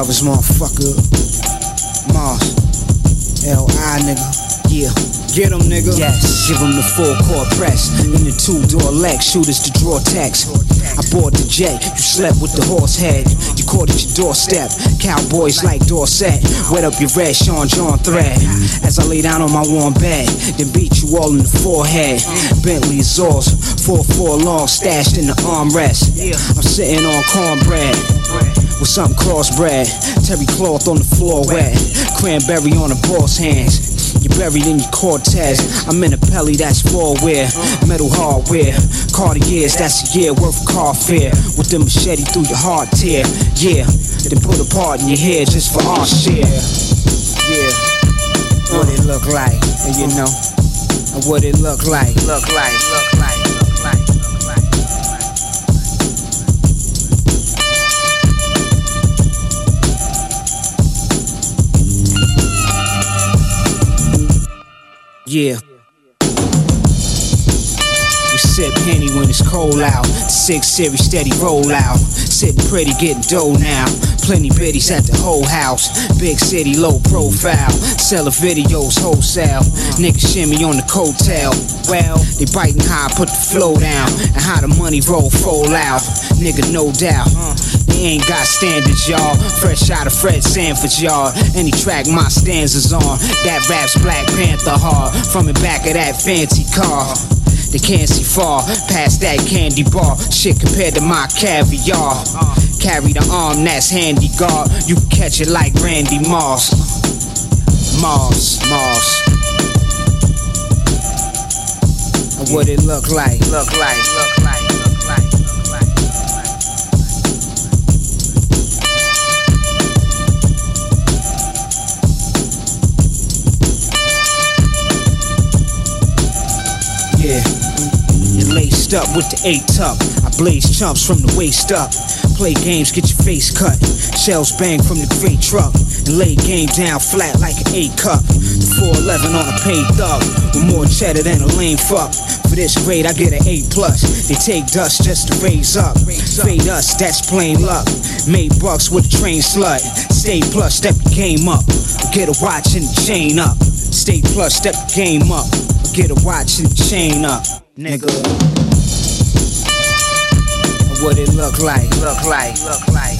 brothers, motherfucker. Mars. L.I. nigga. Yeah. Get him, nigga. Yes. Give him the full court press. In the two door Lex, shooters to draw text. I bought the jet, you slept with the horse head. You caught at your doorstep. Cowboys like Dorsett. Wet up your red Sean John thread. As I lay down on my warm bed, then beat you all in the forehead. Bentley exhaust, 4-4 long stashed in the armrest. I'm sitting on cornbread with something crossbred. Terry cloth on the floor wet. Cranberry on the boss hands. You're buried in your Cortez. I'm in a pelly that's four wear. Metal hardware. Cartiers, that's a year worth of car fare. With the machete through your heart tear. Yeah, then put a part in your hair just for our share. Yeah, what it look like, and you know, and what it look like, look like, look like, Yeah. We sip Henny when it's cold out. Six series steady roll out. Sitting pretty, getting dough now. Plenty biddies at the whole house. Big city, low profile. Selling videos wholesale. Niggas shimmy on the coattail. Well, they biting I put the flow down. And how the money roll, fold out. Nigga, no doubt. Ain't got standards, y'all. Fresh out of Fred Sanford, y'all. Any track my stanzas on. That raps Black Panther hard. From the back of that fancy car. They can't see far past that candy bar. Shit compared to my caviar. Carry the arm that's handy guard. You catch it like Randy Moss. Moss, Moss. What it look like, look like, look like, laced up with the eight tuck. I blaze chumps from the waist up. Play games, get your face cut. Shells bang from the crate truck. And lay game down flat like an eight cup. The 411 on a paid thug. With more cheddar than a lame fuck. For this grade, I get an A plus. They take dust just to raise up. Fade us, that's plain luck. Made bucks with a train slut. Stay plus, step the game up. Get a watch and chain up. Stay plus, step the game up. Get a watch and chain up, nigga. What it look like, look like, look like.